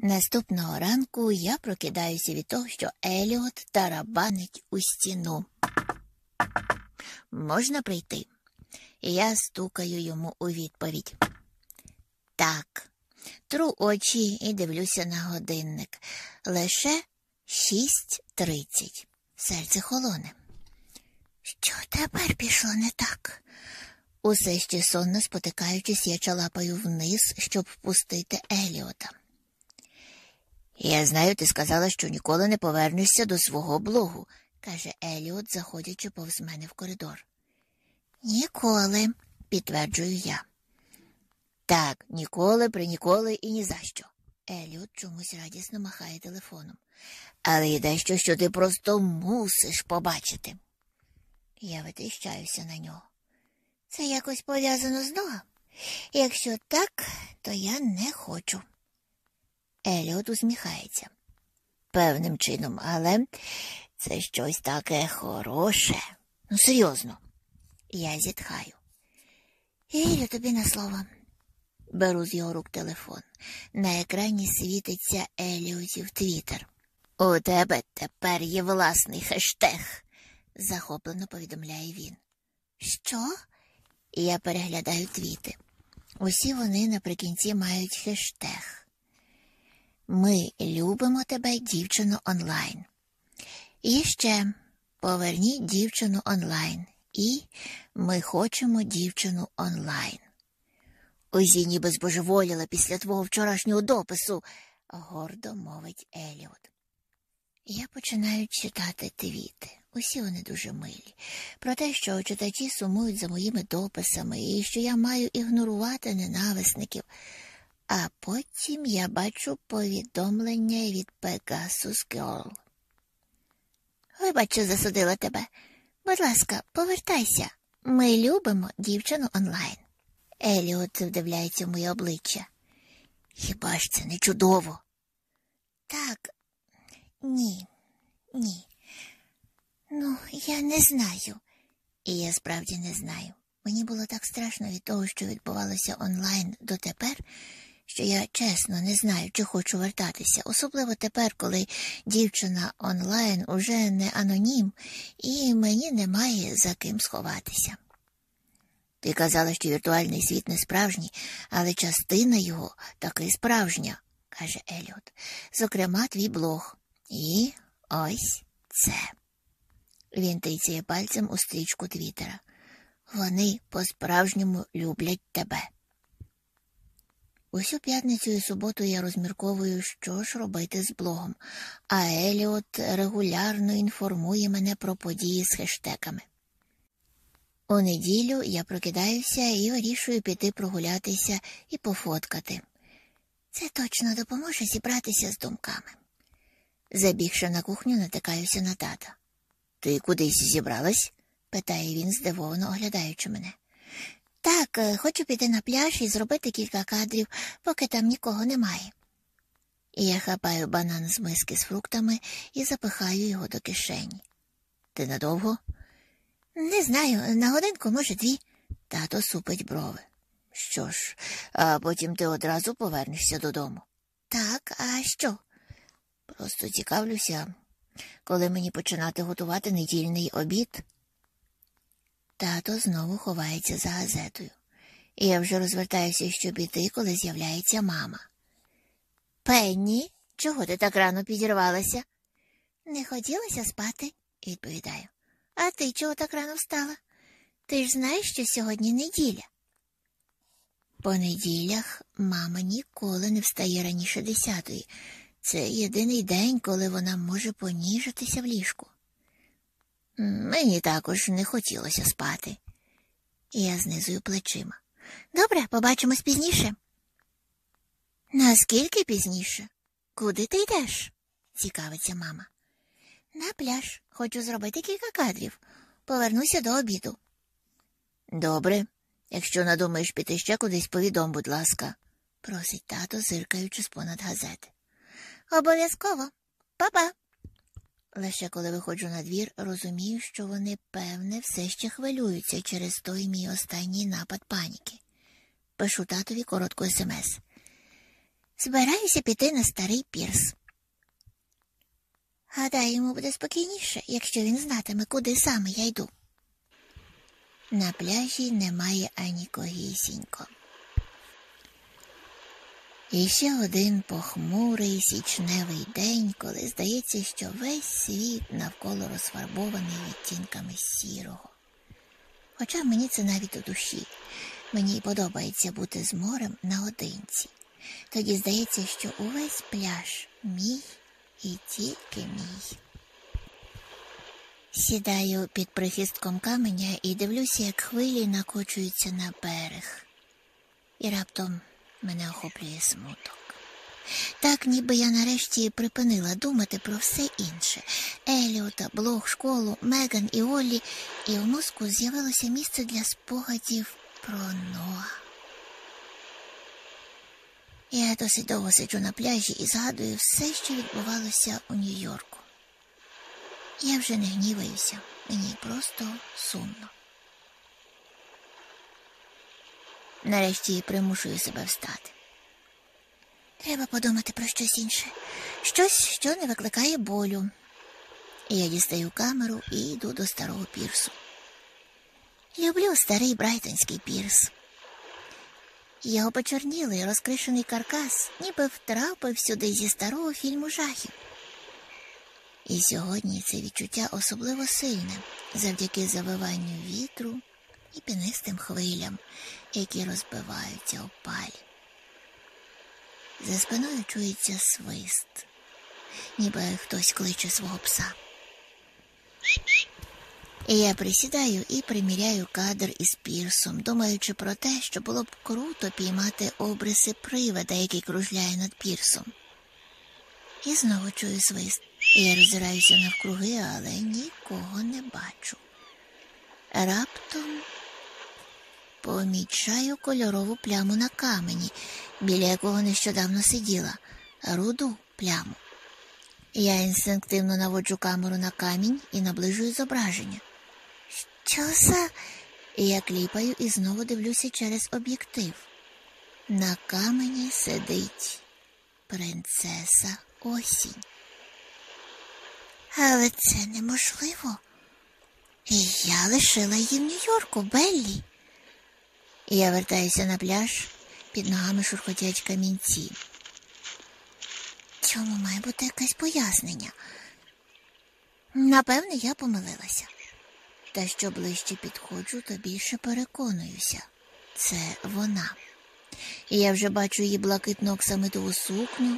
Наступного ранку я прокидаюся від того, що Еліот тарабанить у стіну. Можна прийти? Я стукаю йому у відповідь. Так, тру очі і дивлюся на годинник. Лише шість тридцять. Серце холоне. Що тепер пішло не так? Усе ще сонно спотикаючись, я чалапаю вниз, щоб впустити Еліота. Я знаю, ти сказала, що ніколи не повернешся до свого блогу, каже Еліот, заходячи повз мене в коридор. Ніколи, підтверджую я. Так, ніколи, при ніколи і ні за що. Еліот чомусь радісно махає телефоном. Але є дещо, що ти просто мусиш побачити. Я витріщаюся на нього. Це якось пов'язано з ногом? Якщо так, то я не хочу. Еліот усміхається. Певним чином, але це щось таке хороше. Ну, серйозно. Я зітхаю. Вірю тобі на слово. Беру з його рук телефон. На екрані світиться Еліотів твіттер. У тебе тепер є власний хештег, захоплено повідомляє він. Що? Я переглядаю твіти. Усі вони наприкінці мають хештег. Ми любимо тебе, дівчину, онлайн. І ще поверніть дівчину онлайн. І ми хочемо дівчину онлайн. Узі ніби збожеволіла після твого вчорашнього допису, гордо мовить Еліот. Я починаю читати твіти. Усі вони дуже милі. Про те, що читачі сумують за моїми дописами і що я маю ігнорувати ненависників. А потім я бачу повідомлення від Pegasus Girl. Вибач, що засудила тебе. Будь ласка, повертайся. Ми любимо дівчину онлайн. Еліот вдивляється в моє обличчя. Хіба ж це не чудово? Так, ні, ні. Ну, я не знаю. І я справді не знаю. Мені було так страшно від того, що відбувалося онлайн дотепер, що я чесно не знаю, чи хочу вертатися, особливо тепер, коли дівчина онлайн уже не анонім, і мені немає за ким сховатися. Ти казала, що віртуальний світ не справжній, але частина його таки справжня, каже Еліот. Зокрема, твій блог. І ось це. Він тицяє пальцем у стрічку Твіттера. Вони по-справжньому люблять тебе. Усю п'ятницю і суботу я розмірковую, що ж робити з блогом, а Еліот регулярно інформує мене про події з хештеками. У неділю я прокидаюся і вирішую піти прогулятися і пофоткати. Це точно допоможе зібратися з думками. Забігши на кухню, натикаюся на тата. Ти кудись зібралась? питає він, здивовано оглядаючи мене. Так, е, хочу піти на пляж і зробити кілька кадрів, поки там нікого немає. Я хапаю банан з миски з фруктами і запихаю його до кишені. Ти надовго? Не знаю, на годинку, може, дві. Тато супить брови. Що ж, а потім ти одразу повернешся додому. Так, а що? Просто цікавлюся, коли мені починати готувати недільний обід. Тато знову ховається за газетою, і я вже розвертаюся, щоб іти, коли з'являється мама. Пенні, чого ти так рано підірвалася? Не хотілося спати, відповідаю. А ти чого так рано встала? Ти ж знаєш, що сьогодні неділя. По неділях мама ніколи не встає раніше десятої. Це єдиний день, коли вона може поніжитися в ліжку. Мені також не хотілося спати. Я знизую плечима. Добре, побачимось пізніше. Наскільки пізніше? Куди ти йдеш? цікавиться мама. На пляж. Хочу зробити кілька кадрів. Повернуся до обіду. Добре, якщо надумаєш піти ще кудись, повідом, будь ласка, просить тато, зиркаючи з понад газети. Обов'язково. Па-па. Лише коли виходжу на двір, розумію, що вони, певне, все ще хвилюються через той мій останній напад паніки. Пишу татові коротку смс. Збираюся піти на старий пірс. Гадаю, йому буде спокійніше, якщо він знатиме, куди саме я йду. На пляжі немає анікогісінько. І ще один похмурий січневий день, коли здається, що весь світ навколо розфарбований відтінками сірого. Хоча мені це навіть у душі. Мені подобається бути з морем наодинці. Тоді здається, що увесь пляж мій і тільки мій. Сідаю під прихистком каменя і дивлюся, як хвилі накочуються на берег. І раптом мене охоплює смуток. Так, ніби я нарешті припинила думати про все інше Еліота, блог, школу, Меган і Оллі, і в мозку з'явилося місце для спогадів про Ноа. Я досить довго сиджу на пляжі і згадую все, що відбувалося у Нью-Йорку. Я вже не гніваюся, мені просто сумно. Нарешті примушую себе встати. Треба подумати про щось інше, щось, що не викликає болю. Я дістаю камеру і йду до старого пірсу. Люблю старий Брайтонський пірс. Його почорнілий розкришений каркас ніби втрапив сюди зі старого фільму жахів. І сьогодні це відчуття особливо сильне завдяки завиванню вітру і пінистим хвилям, які розбиваються у палі. За спиною чується свист, ніби хтось кличе свого пса. І я присідаю і приміряю кадр із пірсом, думаючи про те, що було б круто піймати обриси привида, який кружляє над пірсом. І знову чую свист. І Я роззираюся навкруги, але нікого не бачу. Раптом помічаю кольорову пляму на камені, біля якого нещодавно сиділа, руду пляму. Я інстинктивно наводжу камеру на камінь і наближую зображення. Що за? Я кліпаю і знову дивлюся через об'єктив. На камені сидить принцеса осінь. Але це неможливо. І я лишила її в Нью-Йорку, Беллі. Я вертаюся на пляж, під ногами шурхотять камінці. Цьому має бути якесь пояснення. Напевне, я помилилася. Та що ближче підходжу, то більше переконуюся. Це вона. І я вже бачу її блакитно оксамитову сукню,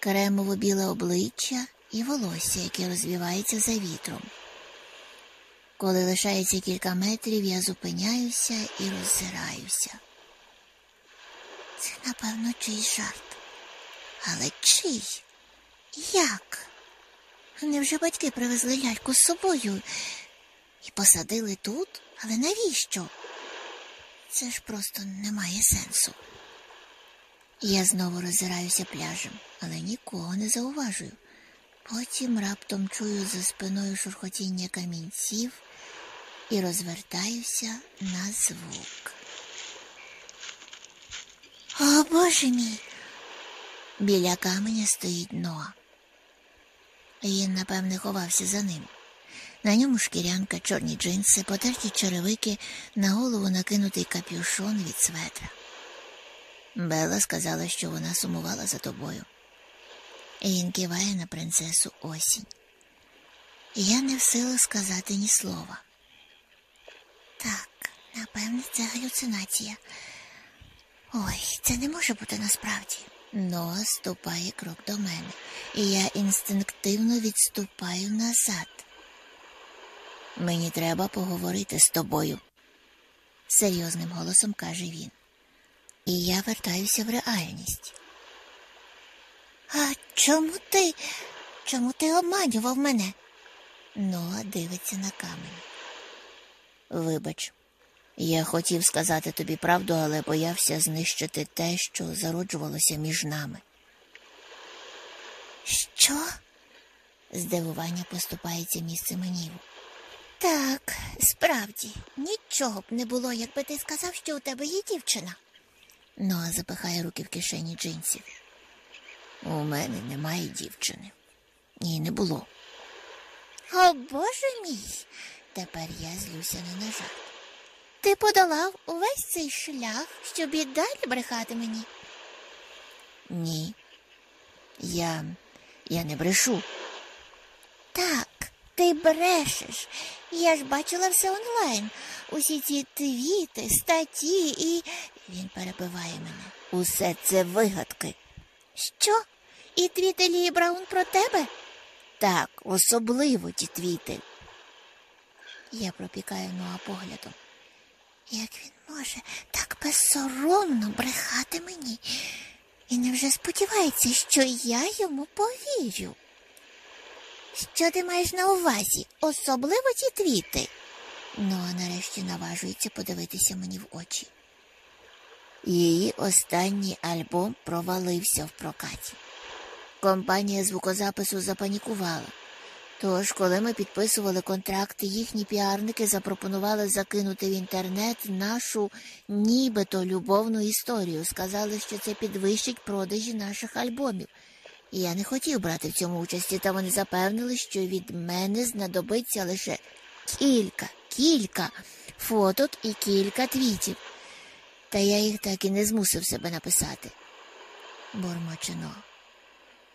кремово біле обличчя і волосся, яке розвівається за вітром. Коли лишається кілька метрів, я зупиняюся і роззираюся. Це, напевно, чийсь жарт. Але чий? Як? Невже батьки привезли ляльку з собою і посадили тут? Але навіщо? Це ж просто не має сенсу. Я знову роззираюся пляжем, але нікого не зауважую. Потім раптом чую за спиною шурхотіння камінців і розвертаюся на звук. О, Боже мій! Біля каменя стоїть Ноа. Він, напевне, ховався за ним. На ньому шкірянка, чорні джинси, потерті черевики, на голову накинутий капюшон від светра. Бела сказала, що вона сумувала за тобою. Він киває на принцесу осінь. Я не в силах сказати ні слова. Так, напевне, це галюцинація. Ой, це не може бути насправді. Ноа ступає крок до мене, і я інстинктивно відступаю назад. Мені треба поговорити з тобою, серйозним голосом каже він. І я вертаюся в реальність. А чому ти? Чому ти обманював мене? Ноа дивиться на камінь. Вибач, я хотів сказати тобі правду, але боявся знищити те, що зароджувалося між нами. Що? Здивування поступається місцем гніву. Так, справді, нічого б не було, якби ти сказав, що у тебе є дівчина. Ноа запихає руки в кишені джинсів. У мене немає дівчини. Ні, не було. О, Боже мій, тепер я злюся не на жарт. Ти подолав увесь цей шлях, щоб і далі брехати мені. Ні. Я. я не брешу. Так, ти брешеш. Я ж бачила все онлайн. Усі ці твіти, статті і. Він перебиває мене. Усе це вигадки. Що? І твіти Лії Браун про тебе? Так, особливо ті твіти. Я пропікаю Ноа поглядом. Як він може так безсоромно брехати мені? І невже сподівається, що я йому повірю? Що ти маєш на увазі, особливо ті твіти? Ну, а нарешті наважується подивитися мені в очі. Її останній альбом провалився в прокаті. Компанія звукозапису запанікувала. Тож, коли ми підписували контракти, їхні піарники запропонували закинути в інтернет нашу нібито любовну історію. Сказали, що це підвищить продажі наших альбомів. І я не хотів брати в цьому участі, та вони запевнили, що від мене знадобиться лише кілька, кілька фоток і кілька твітів. Та я їх так і не змусив себе написати. Бурмочено.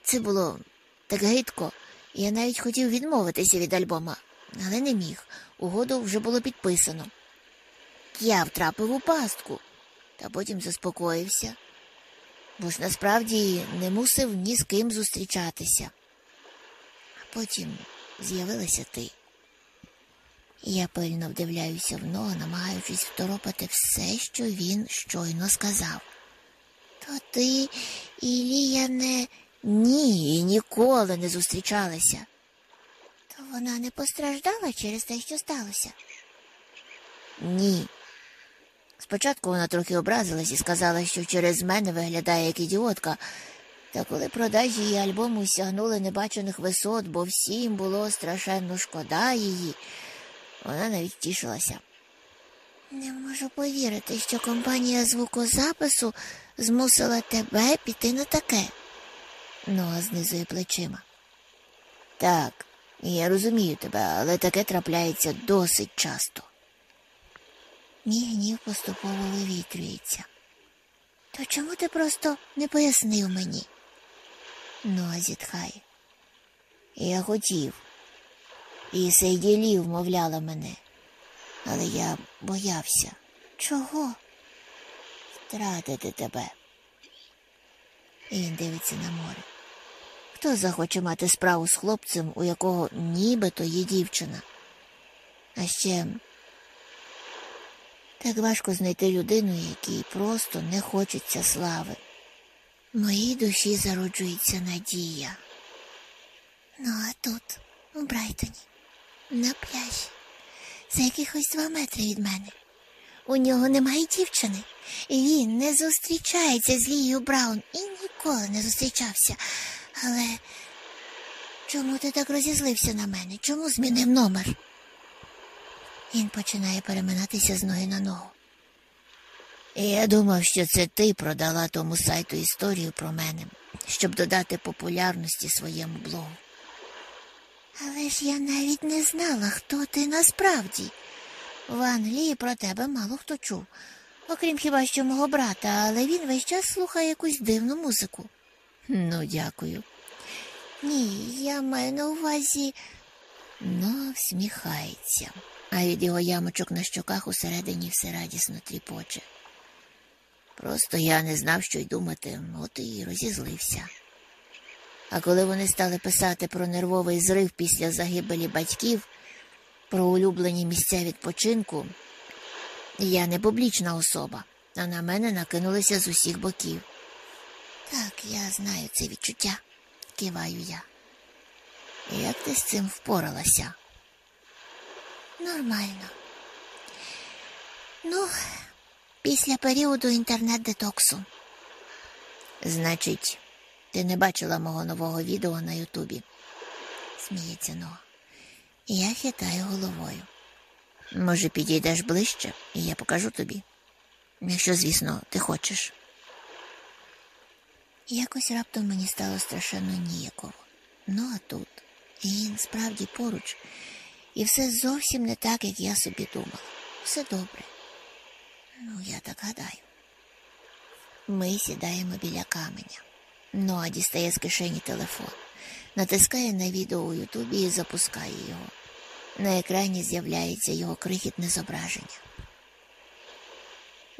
Це було так гидко. Я навіть хотів відмовитися від альбома, але не міг. Угоду вже було підписано. Я втрапив у пастку, та потім заспокоївся, бо ж насправді не мусив ні з ким зустрічатися. А потім з'явилася ти. Я пильно вдивляюся в нього, намагаючись второпати все, що він щойно сказав. То ти, Ілія, не... Ні, ніколи не зустрічалися. То вона не постраждала через те, що сталося? Ні. Спочатку вона трохи образилась і сказала, що через мене виглядає як ідіотка. Та коли продажі її альбому сягнули небачених висот, бо всім було страшенно шкода її, вона навіть тішилася. Не можу повірити, що компанія звукозапису змусила тебе піти на таке. Нога знизує плечима. Так, я розумію тебе, але таке трапляється досить часто. Мій гнів поступово вивітрюється. То чому ти просто не пояснив мені? Нога зітхає. Я хотів. І Сейділі вмовляла мене, але я боявся. Чого? Втратити тебе. І він дивиться на море. Хто захоче мати справу з хлопцем, у якого нібито є дівчина? А ще так важко знайти людину, якій просто не хочеться слави. Моїй душі зароджується надія. Ну, а тут, у Брайтоні, на пляжі, за якихось два метри від мене. У нього немає дівчини, і він не зустрічається з Лією Браун і ніколи не зустрічався. Але чому ти так розізлився на мене? Чому змінив номер? Він починає переминатися з ноги на ногу. Я думав, що це ти продала тому сайту історію про мене, щоб додати популярності своєму блогу. Але ж я навіть не знала, хто ти насправді. В Англії про тебе мало хто чув, окрім хіба що мого брата, але він весь час слухає якусь дивну музику. Ну, дякую. Ні, я маю на увазі. Ну, всміхається, а від його ямочок на щоках усередині все радісно тріпоче. Просто я не знав, що й думати, от і розізлився. А коли вони стали писати про нервовий зрив після загибелі батьків, про улюблені місця відпочинку, я не публічна особа, а на мене накинулися з усіх боків. Так, я знаю це відчуття, киваю я. Як ти з цим впоралася? Нормально. Ну, після періоду інтернет-детоксу. Значить, ти не бачила мого нового відео на Ютубі? Сміється Ноа. Я хитаю головою. Може, підійдеш ближче, і я покажу тобі. Якщо, звісно, ти хочеш. Якось раптом мені стало страшенно ніяково. Ну а тут він справді поруч, і все зовсім не так, як я собі думала. Все добре. Ну, я так гадаю. Ми сідаємо біля каменя. Ноа дістає з кишені телефон, натискає на відео у Ютубі і запускає його. На екрані з'являється його крихітне зображення.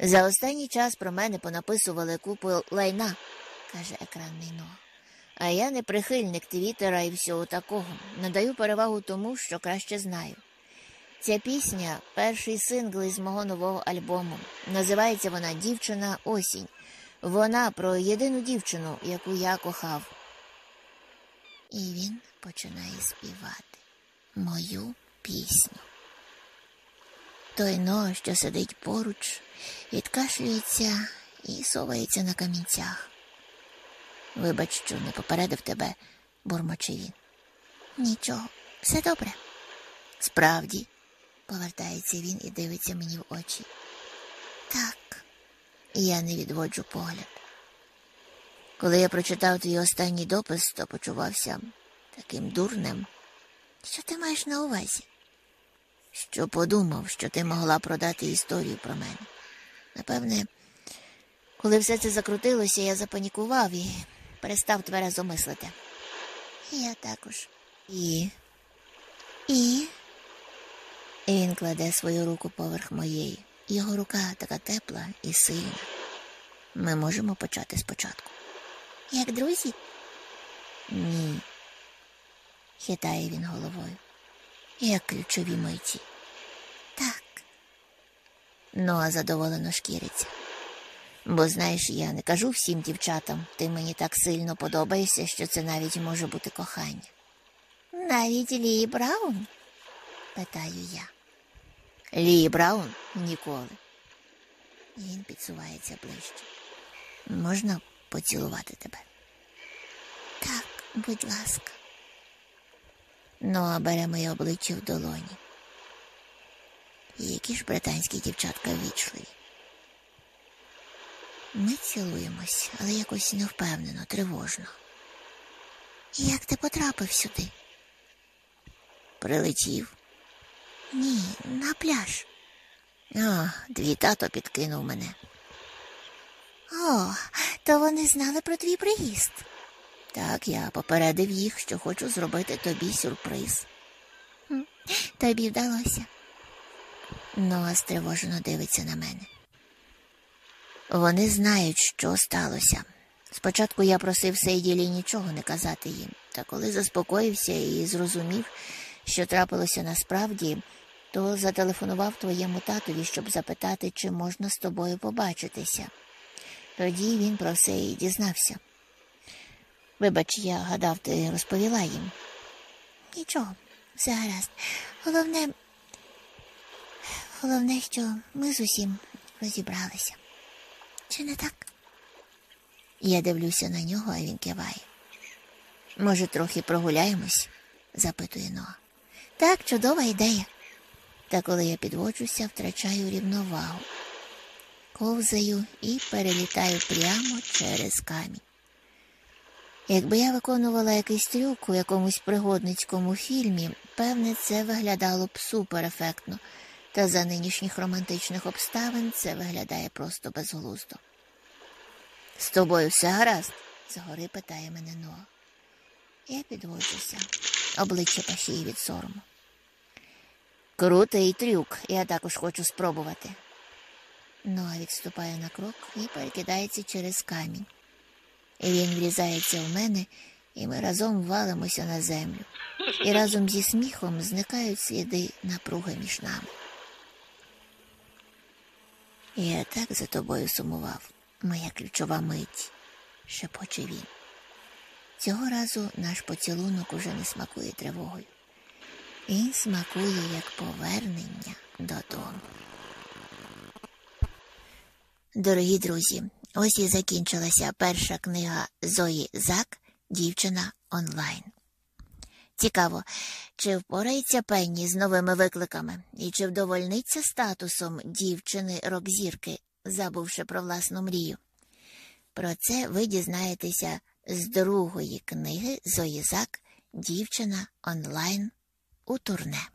За останній час про мене понаписували купу лайна, каже екранний Ноа. А я не прихильник твіттера і всього такого. Надаю перевагу тому, що краще знаю. Ця пісня перший сингл із мого нового альбому. Називається вона Дівчина осінь. Вона про єдину дівчину, яку я кохав. І він починає співати мою пісню. Той но, що сидить поруч, відкашлюється і совається на камінцях. Вибач, що не попередив тебе, бурмоче він. Нічого, все добре. Справді, повертається він і дивиться мені в очі. Так, я не відводжу погляд. Коли я прочитав твій останній допис, то почувався таким дурним. Що ти маєш на увазі? Що подумав, що ти могла продати історію про мене. Напевне, коли все це закрутилося, я запанікував і перестав тверезо мислити. Я також. І. І. І він кладе свою руку поверх моєї. Його рука така тепла і сильна. Ми можемо почати спочатку. Як друзі? Ні. Хитає він головою. Як ключові миті. Так. Ноа задоволено шкіриться. Бо, знаєш, я не кажу всім дівчатам, ти мені так сильно подобаєшся, що це навіть може бути кохання. Навіть Лії Браун? питаю я. Лії Браун ніколи. Він підсувається ближче. Можна поцілувати тебе? Так, будь ласка. Ноа бере моє обличчя в долоні. Які ж британські дівчатка вічливі. Ми цілуємось, але якось невпевнено, тривожно. Як ти потрапив сюди? Прилетів. Ні, на пляж. А, твій тато підкинув мене. О, то вони знали про твій приїзд. Так, я попередив їх, що хочу зробити тобі сюрприз. Тобі вдалося. Ноа стривожено дивиться на мене. Вони знають, що сталося. Спочатку я просив Сейділі нічого не казати їм, та коли заспокоївся і зрозумів, що трапилося насправді, то зателефонував твоєму татові, щоб запитати, чи можна з тобою побачитися. Тоді він про все і дізнався. Вибач, я гадав, ти розповіла їм. Нічого, все гаразд. Головне, головне, що ми з усім розібралися. Чи не так? Я дивлюся на нього, а він киває. Може, трохи прогуляємось? запитує Ноа. Так, чудова ідея. Та коли я підводжуся, втрачаю рівновагу, ковзаю і перелітаю прямо через камінь. Якби я виконувала якийсь трюк у якомусь пригодницькому фільмі, певне, це виглядало б суперефектно, та за нинішніх романтичних обставин це виглядає просто безглуздо. З тобою все гаразд? згори питає мене Ноа. Я підводжуся, обличчя пашіє від сорому. Крутий трюк, я також хочу спробувати. Ноа відступає на крок і перекидається через камінь. Він врізається в мене, і ми разом валимося на землю. І разом зі сміхом зникають сліди напруги між нами. Я так за тобою сумував, моя ключова мить, шепоче він. Цього разу наш поцілунок уже не смакує тривогою. Він смакує як повернення додому. Дорогі друзі, ось і закінчилася перша книга Зої Зак Дівчина онлайн. Цікаво, чи впорається Пенні з новими викликами і чи вдовольниться статусом дівчини рок-зірки, забувши про власну мрію. Про це ви дізнаєтеся з другої книги Зоїзак «Дівчина онлайн у турне.